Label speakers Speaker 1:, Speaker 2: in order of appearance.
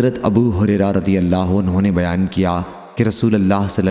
Speaker 1: حضرت ابو حریرہ رضی اللہ عنہ نے بیان کیا کہ رسول اللہ صلی